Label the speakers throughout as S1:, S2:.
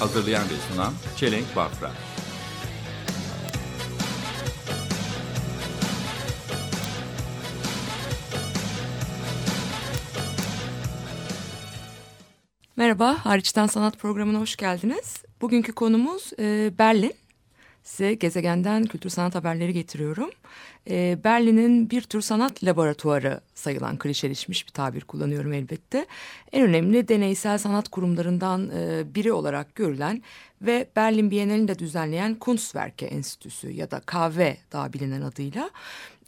S1: Hazırlayan ve sunan Çelenk Bafra.
S2: Merhaba, Hariçten Sanat programına hoş geldiniz. Bugünkü konumuz e, Berlin. Size gezegenden kültür sanat haberleri getiriyorum. E, Berlin'in bir tür sanat laboratuvarı sayılan klişeleşmiş bir tabir kullanıyorum elbette. En önemli deneysel sanat kurumlarından e, biri olarak görülen ve Berlin Bienalini de düzenleyen Kunstwerke Enstitüsü ya da KV daha bilinen adıyla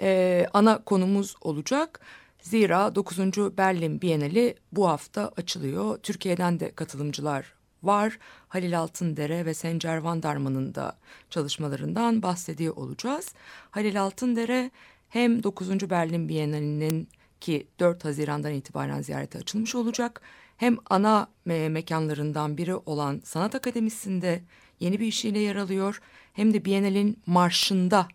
S2: e, ana konumuz olacak. Zira 9. Berlin Bienali bu hafta açılıyor. Türkiye'den de katılımcılar var. Halil Altındere ve Sencer Van Darman'ın da çalışmalarından bahsediyor olacağız. Halil Altındere hem 9. Berlin Bienalinin ki 4 Haziran'dan itibaren ziyarete açılmış olacak. Hem ana me mekanlarından biri olan Sanat Akademisi'nde yeni bir işiyle yer alıyor. Hem de Bienal'in marşında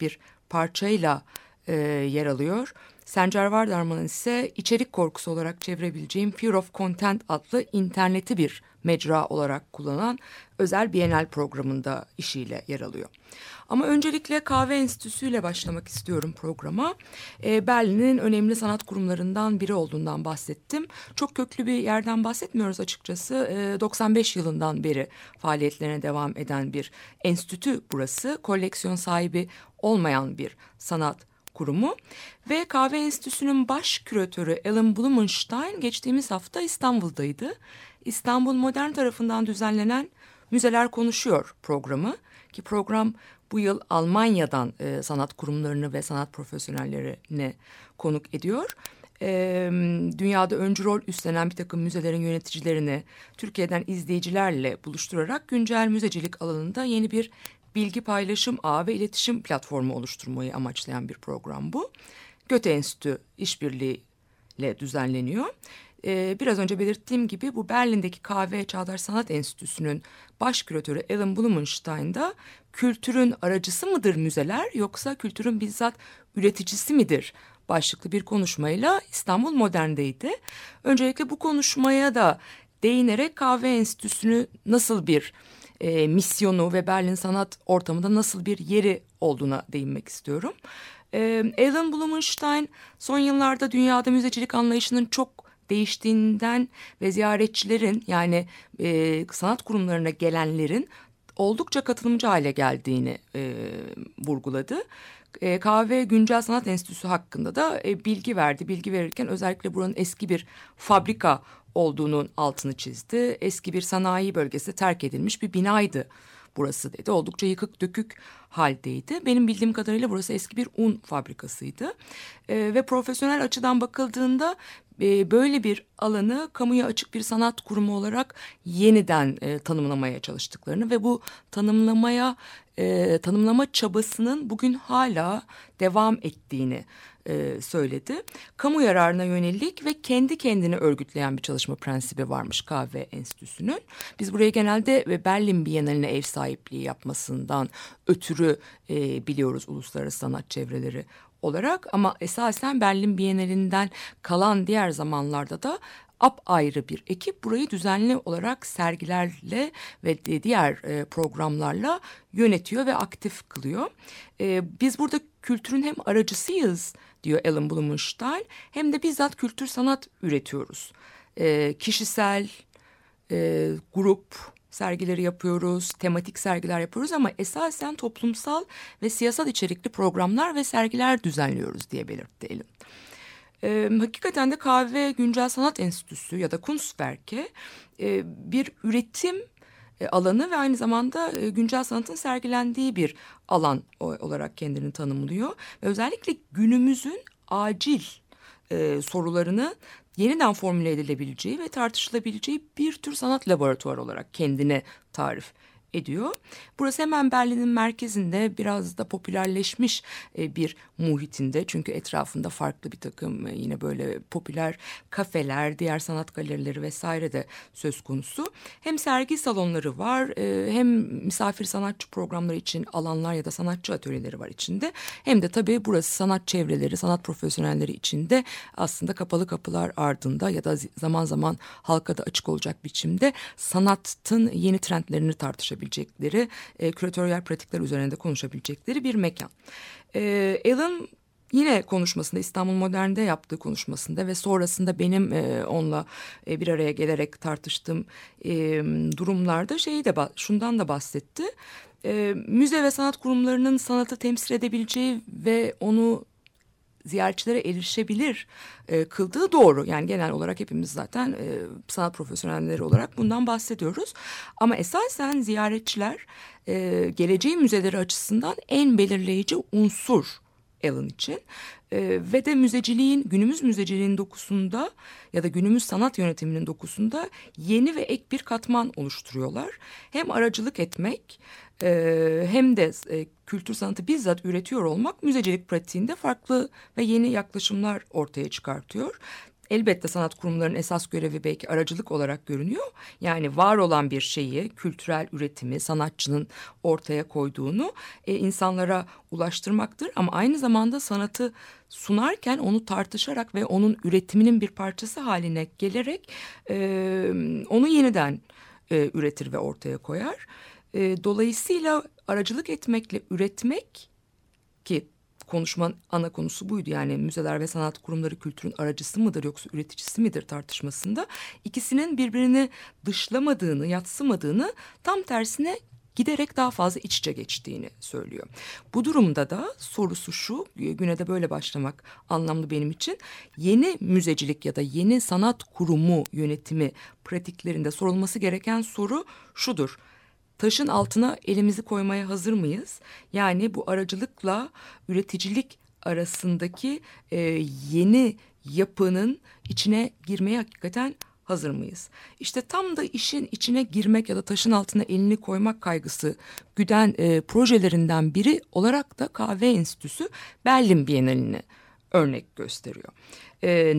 S2: bir parçayla e, yer alıyor. Sencer Vardarman'ın ise içerik korkusu olarak çevirebileceğim Fear of Content adlı interneti bir mecra olarak kullanan özel Bienal programında işiyle yer alıyor. Ama öncelikle Kahve Enstitüsü ile başlamak istiyorum programa. E, Berlin'in önemli sanat kurumlarından biri olduğundan bahsettim. Çok köklü bir yerden bahsetmiyoruz açıkçası. E, 95 yılından beri faaliyetlerine devam eden bir enstitü burası. Koleksiyon sahibi olmayan bir sanat kurumu ve Kahve Enstitüsü'nün baş küratörü Alan Blumenstein geçtiğimiz hafta İstanbul'daydı. İstanbul Modern tarafından düzenlenen Müzeler Konuşuyor programı ki program bu yıl Almanya'dan e, sanat kurumlarını ve sanat profesyonellerini konuk ediyor. E, dünyada öncü rol üstlenen bir takım müzelerin yöneticilerini Türkiye'den izleyicilerle buluşturarak güncel müzecilik alanında yeni bir bilgi paylaşım ağı ve iletişim platformu oluşturmayı amaçlayan bir program bu. Göte Enstitü işbirliğiyle düzenleniyor. Ee, biraz önce belirttiğim gibi bu Berlin'deki Kahve Çağdaş Sanat Enstitüsü'nün baş küratörü Alan Blumenstein da kültürün aracısı mıdır müzeler yoksa kültürün bizzat üreticisi midir başlıklı bir konuşmayla İstanbul Modern'deydi. Öncelikle bu konuşmaya da değinerek Kahve Enstitüsü'nü nasıl bir e, misyonu ve Berlin sanat ortamında nasıl bir yeri olduğuna değinmek istiyorum. E, Alan Blumenstein son yıllarda dünyada müzecilik anlayışının çok değiştiğinden ve ziyaretçilerin yani e, sanat kurumlarına gelenlerin oldukça katılımcı hale geldiğini e, vurguladı. E, Kahve Güncel Sanat Enstitüsü hakkında da e, bilgi verdi. Bilgi verirken özellikle buranın eski bir fabrika olduğunun altını çizdi. Eski bir sanayi bölgesi terk edilmiş bir binaydı burası dedi. Oldukça yıkık dökük haldeydi. Benim bildiğim kadarıyla burası eski bir un fabrikasıydı. E, ve profesyonel açıdan bakıldığında e, böyle bir alanı kamuya açık bir sanat kurumu olarak yeniden e, tanımlamaya çalıştıklarını ve bu tanımlamaya e, tanımlama çabasının bugün hala devam ettiğini e, söyledi. Kamu yararına yönelik ve kendi kendini örgütleyen bir çalışma prensibi varmış Kahve Enstitüsü'nün. Biz buraya genelde Berlin Biennaline ev sahipliği yapmasından ötürü e, biliyoruz uluslararası sanat çevreleri olarak ama esasen Berlin Bienalinden kalan diğer zamanlarda da ayrı bir ekip burayı düzenli olarak sergilerle ve diğer e, programlarla yönetiyor ve aktif kılıyor. E, biz burada kültürün hem aracısıyız diyor Alan Blumenstein hem de bizzat kültür sanat üretiyoruz. E, kişisel, grup sergileri yapıyoruz, tematik sergiler yapıyoruz ama esasen toplumsal ve siyasal içerikli programlar ve sergiler düzenliyoruz diye belirtti Alan. E, hakikaten de Kahve Güncel Sanat Enstitüsü ya da Kunstwerke e, bir üretim alanı ve aynı zamanda güncel sanatın sergilendiği bir alan olarak kendini tanımlıyor. Ve özellikle günümüzün acil e, sorularını yeniden formüle edilebileceği ve tartışılabileceği bir tür sanat laboratuvarı olarak kendine tarif ediyor. Burası hemen Berlin'in merkezinde biraz da popülerleşmiş e, bir muhitinde. Çünkü etrafında farklı bir takım e, yine böyle popüler kafeler, diğer sanat galerileri vesaire de söz konusu. Hem sergi salonları var e, hem misafir sanatçı programları için alanlar ya da sanatçı atölyeleri var içinde. Hem de tabii burası sanat çevreleri, sanat profesyonelleri içinde aslında kapalı kapılar ardında ya da zaman zaman halka da açık olacak biçimde sanatın yeni trendlerini tartışabilecekleri, e, küratöryel pratikler üzerinde konuşabilecekleri bir mekan. E, Alan yine konuşmasında İstanbul Modern'de yaptığı konuşmasında ve sonrasında benim e, onunla e, bir araya gelerek tartıştığım e, durumlarda şeyi de şundan da bahsetti. E, müze ve sanat kurumlarının sanatı temsil edebileceği ve onu ziyaretçilere erişebilir e, kıldığı doğru. Yani genel olarak hepimiz zaten e, sanat profesyonelleri olarak bundan bahsediyoruz. Ama esasen ziyaretçiler e, geleceğin müzeleri açısından en belirleyici unsur Alan için. E, ve de müzeciliğin, günümüz müzeciliğin dokusunda ya da günümüz sanat yönetiminin dokusunda yeni ve ek bir katman oluşturuyorlar. Hem aracılık etmek e, hem de e, kültür sanatı bizzat üretiyor olmak müzecilik pratiğinde farklı ve yeni yaklaşımlar ortaya çıkartıyor. Elbette sanat kurumlarının esas görevi belki aracılık olarak görünüyor. Yani var olan bir şeyi, kültürel üretimi, sanatçının ortaya koyduğunu e, insanlara ulaştırmaktır. Ama aynı zamanda sanatı sunarken onu tartışarak ve onun üretiminin bir parçası haline gelerek e, onu yeniden e, üretir ve ortaya koyar. E, dolayısıyla aracılık etmekle üretmek ki konuşmanın ana konusu buydu. Yani müzeler ve sanat kurumları kültürün aracısı mıdır yoksa üreticisi midir tartışmasında ikisinin birbirini dışlamadığını, yatsımadığını tam tersine giderek daha fazla iç içe geçtiğini söylüyor. Bu durumda da sorusu şu, güne de böyle başlamak anlamlı benim için. Yeni müzecilik ya da yeni sanat kurumu yönetimi pratiklerinde sorulması gereken soru şudur taşın altına elimizi koymaya hazır mıyız? Yani bu aracılıkla üreticilik arasındaki e, yeni yapının içine girmeye hakikaten hazır mıyız? İşte tam da işin içine girmek ya da taşın altına elini koymak kaygısı güden e, projelerinden biri olarak da Kahve Enstitüsü Berlin Bienalini örnek gösteriyor. E,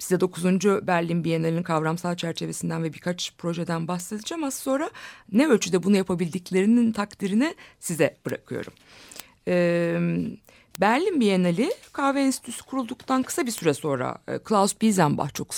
S2: Size 9. Berlin Bienalinin kavramsal çerçevesinden ve birkaç projeden bahsedeceğim. Az sonra ne ölçüde bunu yapabildiklerinin takdirini size bırakıyorum. Ee, Berlin Bienali Kahve Enstitüsü kurulduktan kısa bir süre sonra e, Klaus Biesenbach çok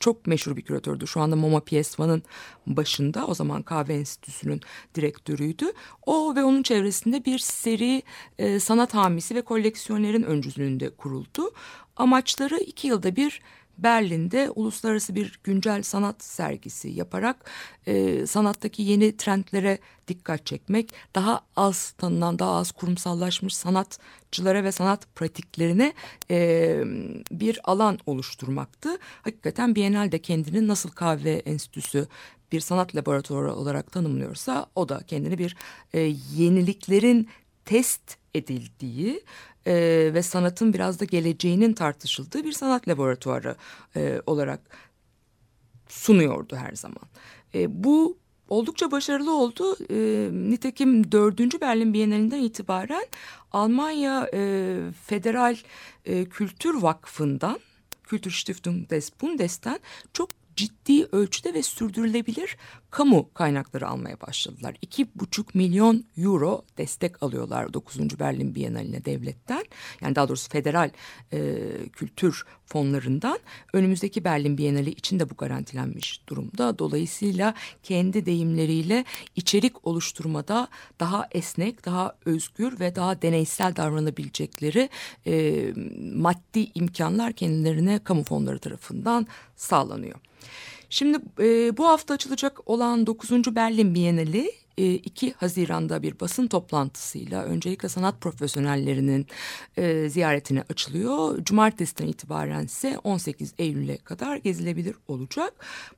S2: çok meşhur bir küratördü. Şu anda Moma PSV'nin başında o zaman Kahve Enstitüsü'nün direktörüydü. O ve onun çevresinde bir seri e, sanat hamisi ve koleksiyonerin öncülüğünde kuruldu. Amaçları iki yılda bir Berlin'de uluslararası bir güncel sanat sergisi yaparak e, sanattaki yeni trendlere dikkat çekmek, daha az tanınan, daha az kurumsallaşmış sanatçılara ve sanat pratiklerine e, bir alan oluşturmaktı. Hakikaten Biennale de kendini nasıl kahve enstitüsü bir sanat laboratuvarı olarak tanımlıyorsa o da kendini bir e, yeniliklerin test edildiği e, ve sanatın biraz da geleceğinin tartışıldığı bir sanat laboratuvarı e, olarak sunuyordu her zaman. E, bu oldukça başarılı oldu. E, nitekim dördüncü Berlin Bienalinden itibaren Almanya e, Federal e, Kültür Vakfı'ndan Kulturstiftung des Bundes'ten çok ciddi ölçüde ve sürdürülebilir kamu kaynakları almaya başladılar. İki buçuk milyon euro destek alıyorlar 9. Berlin Biennaline devletten. Yani daha doğrusu federal e, kültür fonlarından. Önümüzdeki Berlin Bienali için de bu garantilenmiş durumda. Dolayısıyla kendi deyimleriyle içerik oluşturmada daha esnek, daha özgür ve daha deneysel davranabilecekleri e, maddi imkanlar kendilerine kamu fonları tarafından sağlanıyor. Şimdi e, bu hafta açılacak olan 9. Berlin Bienali 2 e, Haziran'da bir basın toplantısıyla öncelikle sanat profesyonellerinin e, ziyaretine açılıyor. Cumartesiden itibaren ise 18 Eylül'e kadar gezilebilir olacak.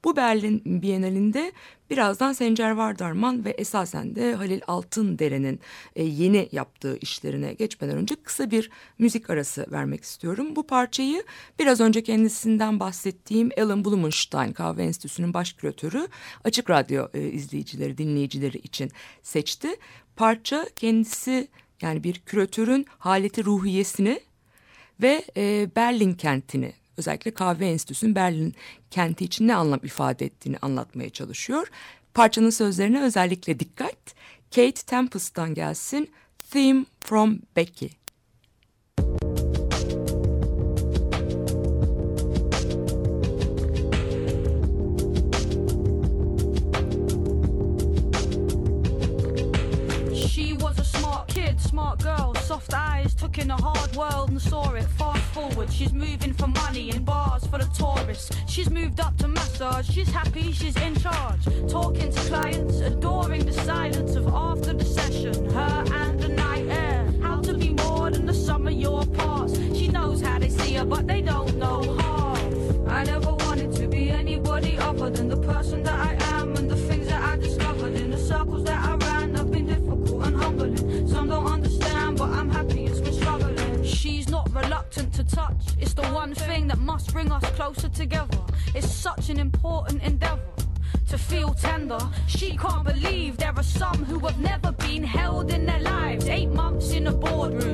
S2: Bu Berlin Bienalinde Birazdan Sencer Vardarman ve esasen de Halil Altındere'nin e, yeni yaptığı işlerine geçmeden önce kısa bir müzik arası vermek istiyorum. Bu parçayı biraz önce kendisinden bahsettiğim Alan Blumenstein Kahve Enstitüsü'nün baş küratörü Açık Radyo e, izleyicileri, dinleyicileri için seçti. Parça kendisi yani bir küratörün haleti ruhiyesini ve e, Berlin kentini özellikle kahve enstitüsünün Berlin kenti için ne anlam ifade ettiğini anlatmaya çalışıyor. Parçanın sözlerine özellikle dikkat. Kate Tempest'tan gelsin Theme from Becky.
S3: She was a smart kid, smart girl, soft eyes, took in a hard world and saw it. She's moving for money in bars for the tourists. She's moved up to massage, she's happy, she's in charge. Talking to clients, adoring the silence of after the session. Her and It's the one thing that must bring us closer together. It's such an important endeavor to feel tender. She can't believe there are some who have never been held in their lives. Eight months in a boardroom,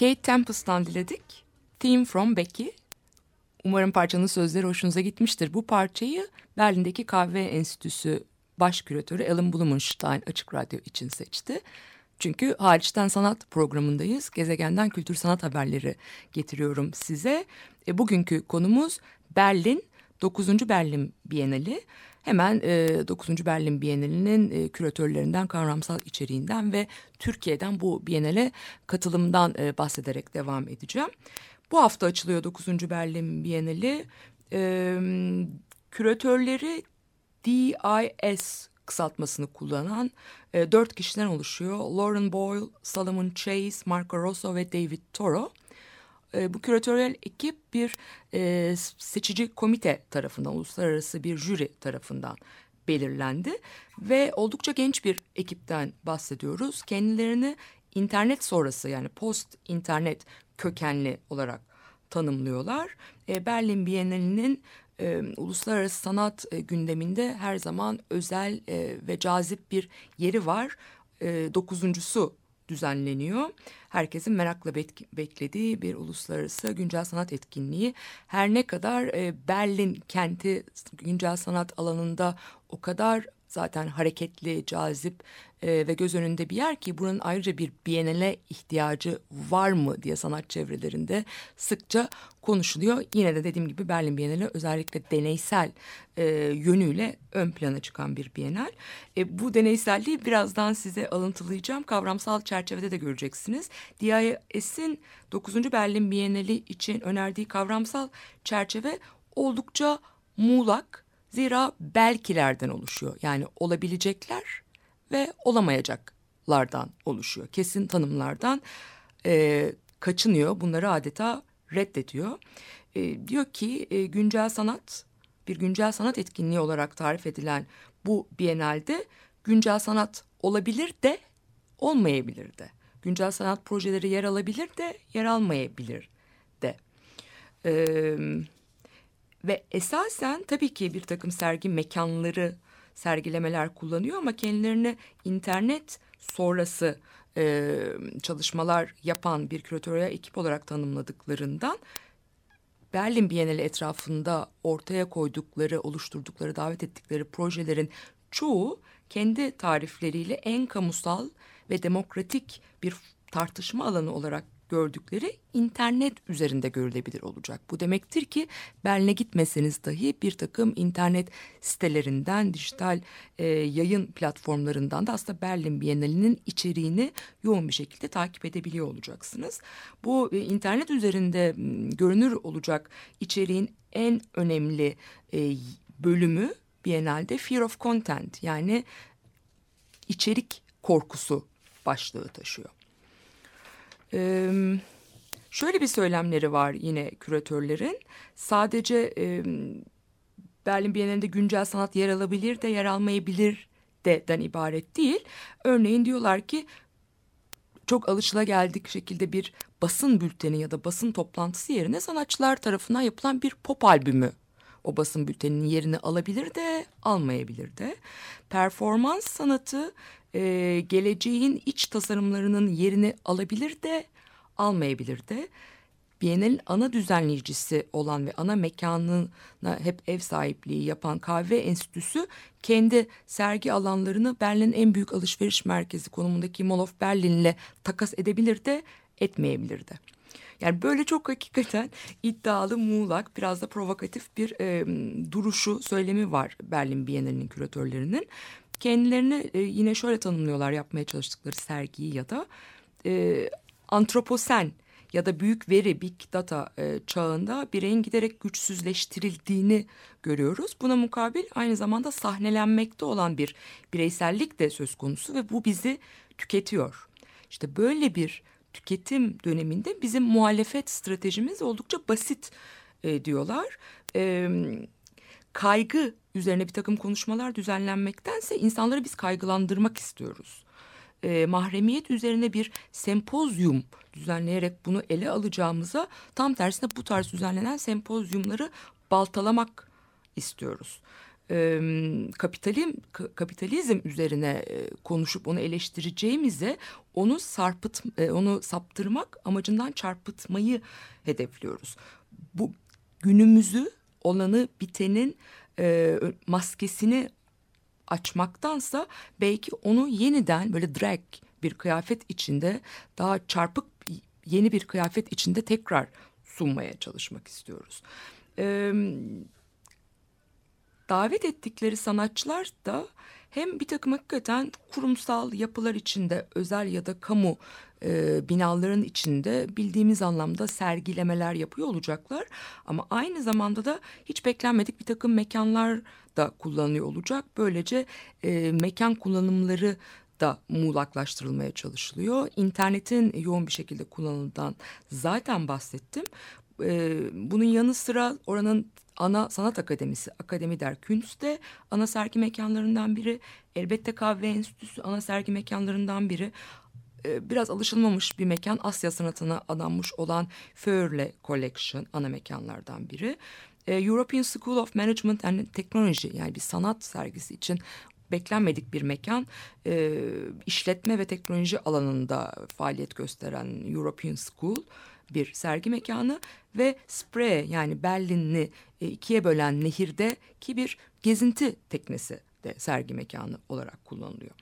S2: Kate Tempest'tan diledik. Theme from Becky. Umarım parçanın sözleri hoşunuza gitmiştir. Bu parçayı Berlin'deki Kahve Enstitüsü baş küratörü Alan Blumenstein Açık Radyo için seçti. Çünkü hariçten sanat programındayız. Gezegenden kültür sanat haberleri getiriyorum size. E, bugünkü konumuz Berlin 9. Berlin Bienali. Hemen e, 9. Berlin Bienali'nin e, küratörlerinden, kavramsal içeriğinden ve Türkiye'den bu Bienale katılımdan e, bahsederek devam edeceğim. Bu hafta açılıyor 9. Berlin Bienali. E, küratörleri DIS kısaltmasını kullanan e, dört kişiden oluşuyor. Lauren Boyle, Solomon Chase, Marco Rosso ve David Toro. E, bu küratöryel ekip bir e, seçici komite tarafından, uluslararası bir jüri tarafından belirlendi. Ve oldukça genç bir ekipten bahsediyoruz. Kendilerini internet sonrası yani post internet kökenli olarak tanımlıyorlar. E, Berlin Bienalinin e, uluslararası sanat e, gündeminde her zaman özel e, ve cazip bir yeri var. E, dokuzuncusu düzenleniyor. Herkesin merakla bek- beklediği bir uluslararası güncel sanat etkinliği. Her ne kadar e, Berlin kenti güncel sanat alanında o kadar zaten hareketli, cazip e, ve göz önünde bir yer ki bunun ayrıca bir bienale ihtiyacı var mı diye sanat çevrelerinde sıkça konuşuluyor. Yine de dediğim gibi Berlin Bienali özellikle deneysel e, yönüyle ön plana çıkan bir bienal. E, bu deneyselliği birazdan size alıntılayacağım. Kavramsal çerçevede de göreceksiniz. DIS'in 9. Berlin Bienali için önerdiği kavramsal çerçeve oldukça muğlak. Zira belkilerden oluşuyor. Yani olabilecekler ve olamayacaklardan oluşuyor. Kesin tanımlardan e, kaçınıyor. Bunları adeta reddediyor. E, diyor ki e, güncel sanat bir güncel sanat etkinliği olarak tarif edilen bu Biennale'de güncel sanat olabilir de olmayabilir de. Güncel sanat projeleri yer alabilir de yer almayabilir de. Eee ve esasen tabii ki bir takım sergi mekanları, sergilemeler kullanıyor ama kendilerini internet sonrası e, çalışmalar yapan bir küratöryel ekip olarak tanımladıklarından Berlin Bienali etrafında ortaya koydukları, oluşturdukları, davet ettikleri projelerin çoğu kendi tarifleriyle en kamusal ve demokratik bir tartışma alanı olarak gördükleri internet üzerinde görülebilir olacak. Bu demektir ki Berlin'e gitmeseniz dahi bir takım internet sitelerinden, dijital e, yayın platformlarından da aslında Berlin Bienalinin içeriğini yoğun bir şekilde takip edebiliyor olacaksınız. Bu e, internet üzerinde görünür olacak içeriğin en önemli e, bölümü Biennale'de Fear of Content yani içerik korkusu başlığı taşıyor. Ee, şöyle bir söylemleri var yine küratörlerin. Sadece e, Berlin Bienalinde güncel sanat yer alabilir de yer almayabilir de'den ibaret değil. Örneğin diyorlar ki çok alışılageldik şekilde bir basın bülteni ya da basın toplantısı yerine sanatçılar tarafından yapılan bir pop albümü o basın bülteninin yerini alabilir de almayabilir de. Performans sanatı e, geleceğin iç tasarımlarının yerini alabilir de almayabilir de. Bienal'in ana düzenleyicisi olan ve ana mekanına hep ev sahipliği yapan Kahve Enstitüsü kendi sergi alanlarını Berlin'in en büyük alışveriş merkezi konumundaki Mall of Berlin'le takas edebilir de etmeyebilir de. Yani böyle çok hakikaten iddialı, muğlak, biraz da provokatif bir e, duruşu, söylemi var Berlin Bienalinin küratörlerinin. Kendilerini e, yine şöyle tanımlıyorlar yapmaya çalıştıkları sergiyi ya da e, antroposen ya da büyük veri big data e, çağında bireyin giderek güçsüzleştirildiğini görüyoruz. Buna mukabil aynı zamanda sahnelenmekte olan bir bireysellik de söz konusu ve bu bizi tüketiyor. İşte böyle bir tüketim döneminde bizim muhalefet stratejimiz oldukça basit e, diyorlar. E, kaygı üzerine bir takım konuşmalar düzenlenmektense insanları biz kaygılandırmak istiyoruz. E, mahremiyet üzerine bir sempozyum düzenleyerek bunu ele alacağımıza tam tersine bu tarz düzenlenen sempozyumları baltalamak istiyoruz e, kapitalim kapitalizm üzerine e, konuşup onu eleştireceğimize onu sarpıt e, onu saptırmak amacından çarpıtmayı hedefliyoruz. Bu günümüzü olanı bitenin e, maskesini açmaktansa belki onu yeniden böyle drag bir kıyafet içinde daha çarpık yeni bir kıyafet içinde tekrar sunmaya çalışmak istiyoruz. Ee, davet ettikleri sanatçılar da hem bir takım hakikaten kurumsal yapılar içinde özel ya da kamu e, binaların içinde bildiğimiz anlamda sergilemeler yapıyor olacaklar. Ama aynı zamanda da hiç beklenmedik bir takım mekanlar da kullanıyor olacak. Böylece e, mekan kullanımları da muğlaklaştırılmaya çalışılıyor. İnternetin yoğun bir şekilde kullanıldığından zaten bahsettim. Ee, bunun yanı sıra oranın ana sanat akademisi Akademi der Künst'te ana sergi mekanlarından biri. Elbette Kahve Enstitüsü ana sergi mekanlarından biri. Ee, biraz alışılmamış bir mekan Asya sanatına adanmış olan Föhrle Collection ana mekanlardan biri. Ee, European School of Management and Technology yani bir sanat sergisi için beklenmedik bir mekan. E, işletme ve teknoloji alanında faaliyet gösteren European School bir sergi mekanı ve Spree yani Berlin'i e, ikiye bölen nehirde ki bir gezinti teknesi de sergi mekanı olarak kullanılıyor.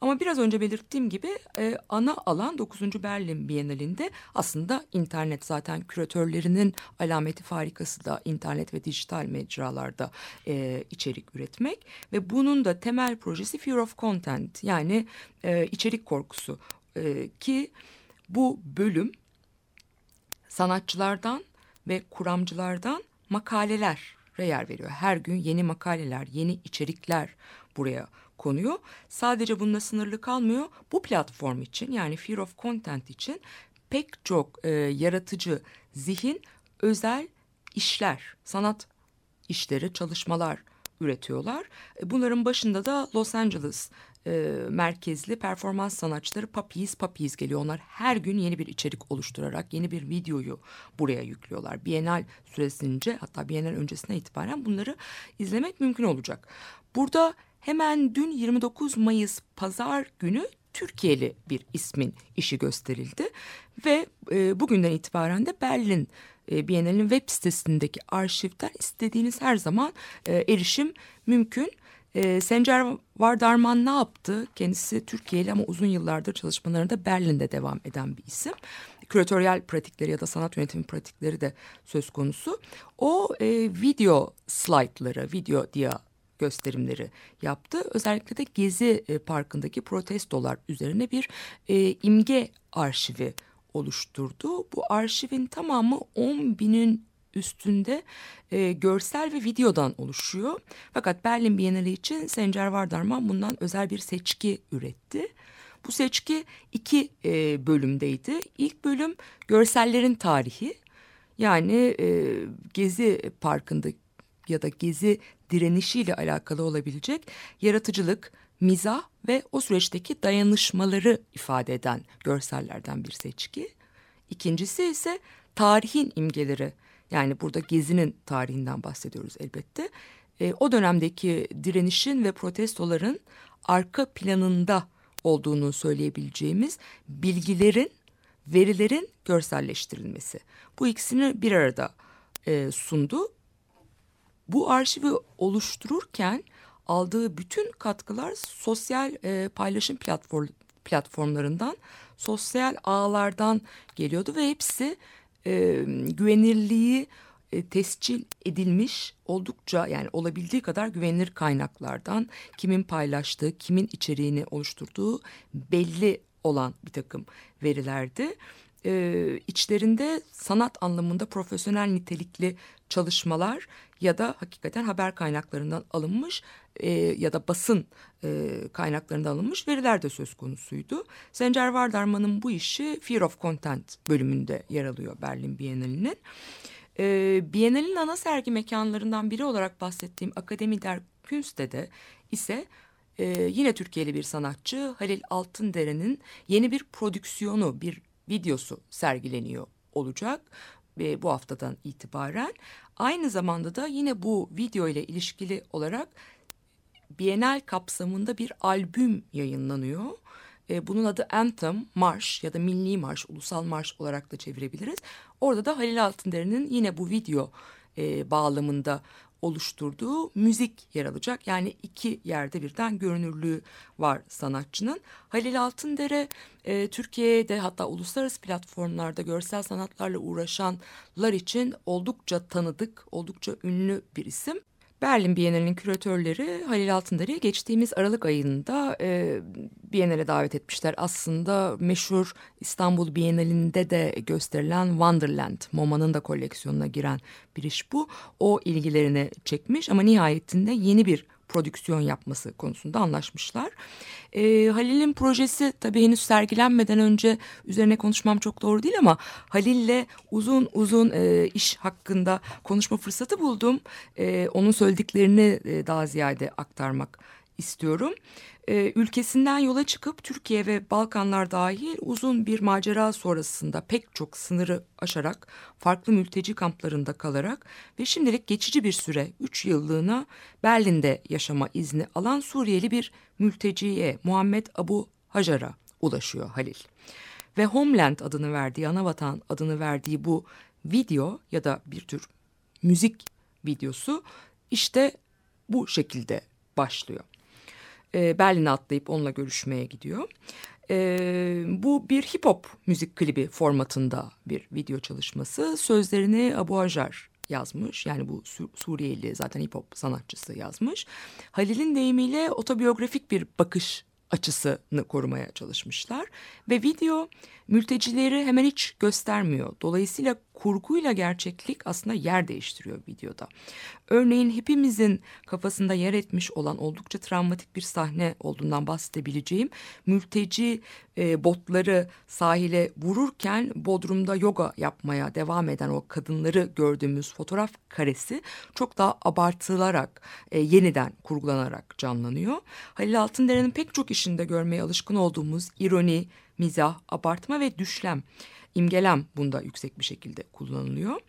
S2: Ama biraz önce belirttiğim gibi e, ana alan 9. Berlin Bienalinde aslında internet zaten küratörlerinin alameti farikası da internet ve dijital mecralarda e, içerik üretmek ve bunun da temel projesi Fear of Content yani e, içerik korkusu e, ki bu bölüm sanatçılardan ve kuramcılardan makaleler yer veriyor. Her gün yeni makaleler, yeni içerikler buraya konuyor. Sadece bununla sınırlı kalmıyor. Bu platform için yani Fear of Content için pek çok e, yaratıcı zihin özel işler, sanat işleri, çalışmalar üretiyorlar. E, bunların başında da Los Angeles e, merkezli performans sanatçıları Puppies Puppies geliyor. Onlar her gün yeni bir içerik oluşturarak yeni bir videoyu buraya yüklüyorlar. Bienal süresince hatta Bienal öncesine itibaren bunları izlemek mümkün olacak. Burada hemen dün 29 Mayıs pazar günü Türkiye'li bir ismin işi gösterildi ve e, bugünden itibaren de Berlin e, Bienal'in web sitesindeki arşivden istediğiniz her zaman e, erişim mümkün. E, Sencer Vardarman ne yaptı? Kendisi Türkiye'li ama uzun yıllardır çalışmalarında Berlin'de devam eden bir isim. Küratöryel pratikleri ya da sanat yönetimi pratikleri de söz konusu. O e, video slaytları, video dia gösterimleri yaptı. Özellikle de Gezi e, Parkı'ndaki protestolar üzerine bir e, imge arşivi oluşturdu. Bu arşivin tamamı 10 binin üstünde e, görsel ve videodan oluşuyor. Fakat Berlin Bienali için Sencer Vardarman bundan özel bir seçki üretti. Bu seçki iki e, bölümdeydi. İlk bölüm görsellerin tarihi. Yani e, Gezi Parkı'nda ya da Gezi direnişiyle alakalı olabilecek yaratıcılık, mizah ve o süreçteki dayanışmaları ifade eden görsellerden bir seçki. İkincisi ise tarihin imgeleri. Yani burada Gezi'nin tarihinden bahsediyoruz elbette. E, o dönemdeki direnişin ve protestoların arka planında olduğunu söyleyebileceğimiz bilgilerin, verilerin görselleştirilmesi. Bu ikisini bir arada e, sundu. Bu arşivi oluştururken aldığı bütün katkılar sosyal e, paylaşım platform, platformlarından, sosyal ağlardan geliyordu ve hepsi e, güvenirliği e, tescil edilmiş oldukça yani olabildiği kadar güvenilir kaynaklardan kimin paylaştığı, kimin içeriğini oluşturduğu belli olan bir takım verilerdi. Ee, içlerinde sanat anlamında profesyonel nitelikli çalışmalar ya da hakikaten haber kaynaklarından alınmış e, ya da basın e, kaynaklarından alınmış veriler de söz konusuydu. Sencer Vardarman'ın bu işi Fear of Content bölümünde yer alıyor Berlin Bienali'nin. E, Bienalinin ana sergi mekanlarından biri olarak bahsettiğim Akademi der Künste'de ise e, yine Türkiye'li bir sanatçı Halil Altındere'nin yeni bir prodüksiyonu, bir videosu sergileniyor olacak ve bu haftadan itibaren. Aynı zamanda da yine bu video ile ilişkili olarak Bienal kapsamında bir albüm yayınlanıyor. E, bunun adı Anthem, Marş ya da Milli Marş, Ulusal Marş olarak da çevirebiliriz. Orada da Halil Altınder'in yine bu video e, bağlamında oluşturduğu müzik yer alacak. Yani iki yerde birden görünürlüğü var sanatçının. Halil Altındere e, Türkiye'de hatta uluslararası platformlarda görsel sanatlarla uğraşanlar için oldukça tanıdık, oldukça ünlü bir isim. Berlin Bienali'nin küratörleri Halil Altındar'ı geçtiğimiz Aralık ayında e, Bienal'e davet etmişler. Aslında meşhur İstanbul Bienali'nde de gösterilen Wonderland, MoMA'nın da koleksiyonuna giren bir iş bu. O ilgilerini çekmiş ama nihayetinde yeni bir prodüksiyon yapması konusunda anlaşmışlar. E, Halil'in projesi tabii henüz sergilenmeden önce üzerine konuşmam çok doğru değil ama Halil'le uzun uzun e, iş hakkında konuşma fırsatı buldum. E, onun söylediklerini e, daha ziyade aktarmak istiyorum. Ee, ülkesinden yola çıkıp Türkiye ve Balkanlar dahil uzun bir macera sonrasında pek çok sınırı aşarak farklı mülteci kamplarında kalarak ve şimdilik geçici bir süre 3 yıllığına Berlin'de yaşama izni alan Suriyeli bir mülteciye Muhammed Abu Hajar'a ulaşıyor Halil. Ve Homeland adını verdiği, Anavatan adını verdiği bu video ya da bir tür müzik videosu işte bu şekilde başlıyor e, Berlin'e atlayıp onunla görüşmeye gidiyor. E, bu bir hip hop müzik klibi formatında bir video çalışması. Sözlerini Abu Ajar yazmış. Yani bu Suriyeli zaten hip hop sanatçısı yazmış. Halil'in deyimiyle otobiyografik bir bakış açısını korumaya çalışmışlar. Ve video mültecileri hemen hiç göstermiyor. Dolayısıyla kurguyla gerçeklik aslında yer değiştiriyor videoda. Örneğin hepimizin kafasında yer etmiş olan oldukça travmatik bir sahne olduğundan bahsedebileceğim mülteci e, botları sahile vururken Bodrum'da yoga yapmaya devam eden o kadınları gördüğümüz fotoğraf karesi çok daha abartılarak e, yeniden kurgulanarak canlanıyor. Halil Altındere'nin pek çok işinde görmeye alışkın olduğumuz ironi, mizah, abartma ve düşlem, imgelem bunda yüksek bir şekilde kullanılıyor.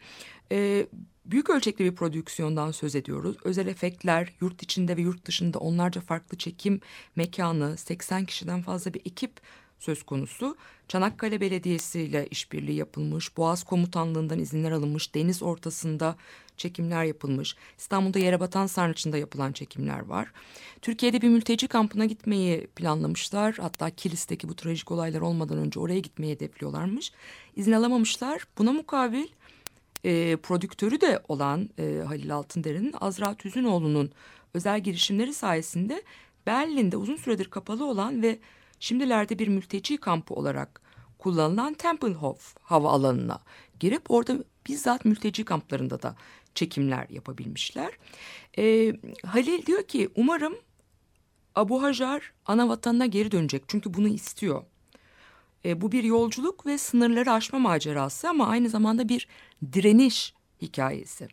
S2: Ee, büyük ölçekli bir prodüksiyondan söz ediyoruz. Özel efektler, yurt içinde ve yurt dışında onlarca farklı çekim mekanı, 80 kişiden fazla bir ekip söz konusu. Çanakkale Belediyesi ile işbirliği yapılmış, Boğaz Komutanlığı'ndan izinler alınmış, deniz ortasında çekimler yapılmış. İstanbul'da Yerebatan Sarnıçı'nda yapılan çekimler var. Türkiye'de bir mülteci kampına gitmeyi planlamışlar. Hatta Kilis'teki bu trajik olaylar olmadan önce oraya gitmeyi hedefliyorlarmış. İzin alamamışlar. Buna mukabil e, prodüktörü de olan e, Halil Altınder'in Azra Tüzünoğlu'nun özel girişimleri sayesinde Berlin'de uzun süredir kapalı olan ve şimdilerde bir mülteci kampı olarak kullanılan Tempelhof hava alanına girip orada bizzat mülteci kamplarında da çekimler yapabilmişler. E, Halil diyor ki umarım Abu Hajar ana vatanına geri dönecek çünkü bunu istiyor. E, bu bir yolculuk ve sınırları aşma macerası ama aynı zamanda bir direniş hikayesi.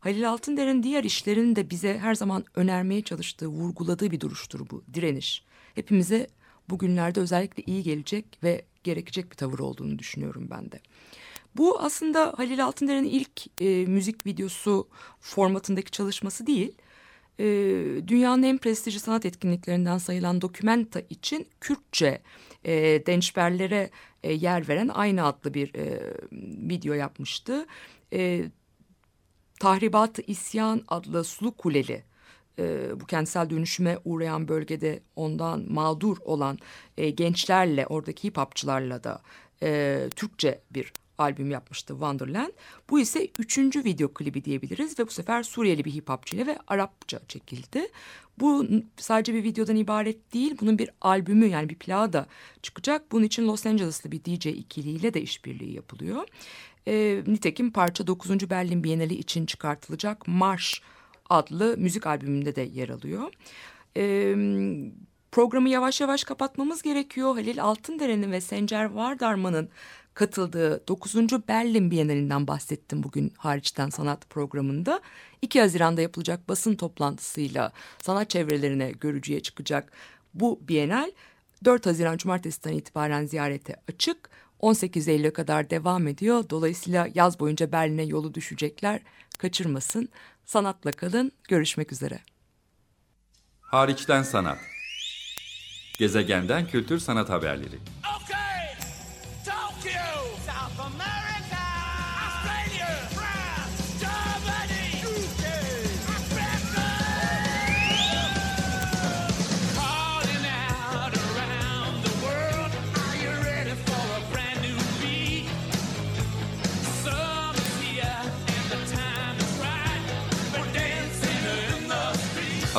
S2: Halil Altınder'in diğer işlerinin de bize her zaman önermeye çalıştığı, vurguladığı bir duruştur bu direniş. Hepimize bugünlerde özellikle iyi gelecek ve gerekecek bir tavır olduğunu düşünüyorum ben de. Bu aslında Halil Altınder'in ilk e, müzik videosu formatındaki çalışması değil. E, dünyanın en prestijli sanat etkinliklerinden sayılan Documenta için Kürtçe e, dençberlere e, yer veren aynı adlı bir e, video yapmıştı. E, Tahribat-ı İsyan adlı Sulu Kuleli e, bu kentsel dönüşüme uğrayan bölgede ondan mağdur olan e, gençlerle oradaki hip hopçılarla da e, Türkçe bir albüm yapmıştı Wonderland. Bu ise üçüncü video klibi diyebiliriz ve bu sefer Suriyeli bir hip hopçı ile ve Arapça çekildi. Bu sadece bir videodan ibaret değil, bunun bir albümü yani bir plağı da çıkacak. Bunun için Los Angeles'lı bir DJ ikiliyle de işbirliği yapılıyor. E, nitekim parça 9. Berlin Bienali için çıkartılacak Marş adlı müzik albümünde de yer alıyor. E, programı yavaş yavaş kapatmamız gerekiyor. Halil Altındere'nin ve Sencer Vardarman'ın katıldığı 9. Berlin Bienalinden bahsettim bugün hariçten sanat programında. 2 Haziran'da yapılacak basın toplantısıyla sanat çevrelerine görücüye çıkacak bu Bienal 4 Haziran Cumartesi'den itibaren ziyarete açık. 18 Eylül'e kadar devam ediyor. Dolayısıyla yaz boyunca Berlin'e yolu düşecekler. Kaçırmasın. Sanatla kalın. Görüşmek üzere.
S1: Hariçten sanat. Gezegenden kültür sanat haberleri.